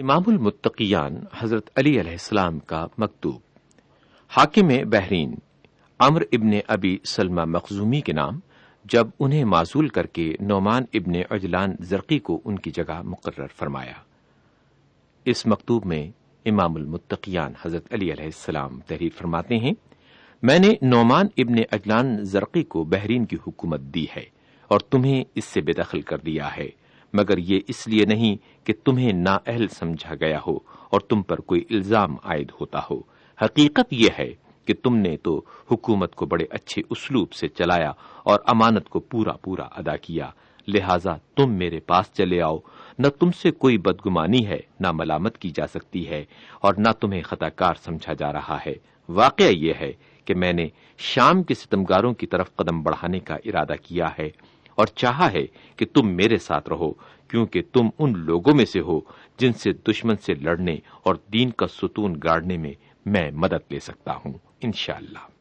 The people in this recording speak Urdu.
امام المتقیان حضرت علی علیہ السلام کا مکتوب۔ حاکم بحرین امر ابن ابی سلمہ مخزومی کے نام، جب انہیں معزول کر کے نعمان ابن اجلان زرقی کو ان کی جگہ مقرر فرمایا۔ اس مکتوب میں امام المتقیان حضرت علی علیہ السلام تحریر فرماتے ہیں، میں نے نعمان ابن اجلان زرقی کو بحرین کی حکومت دی ہے اور تمہیں اس سے بے دخل کر دیا ہے۔ مگر یہ اس لیے نہیں کہ تمہیں نا اہل سمجھا گیا ہو اور تم پر کوئی الزام عائد ہوتا ہو۔ حقیقت یہ ہے کہ تم نے تو حکومت کو بڑے اچھے اسلوب سے چلایا اور امانت کو پورا پورا ادا کیا۔ لہذا تم میرے پاس چلے آؤ۔ نہ تم سے کوئی بدگمانی ہے، نہ ملامت کی جا سکتی ہے اور نہ تمہیں خطا کار سمجھا جا رہا ہے۔ واقعہ یہ ہے کہ میں نے شام کے ستمگاروں کی طرف قدم بڑھانے کا ارادہ کیا ہے۔ اور چاہا ہے کہ تم میرے ساتھ رہو، کیونکہ تم ان لوگوں میں سے ہو جن سے دشمن سے لڑنے اور دین کا ستون گاڑنے میں میں مدد لے سکتا ہوں، انشاءاللہ۔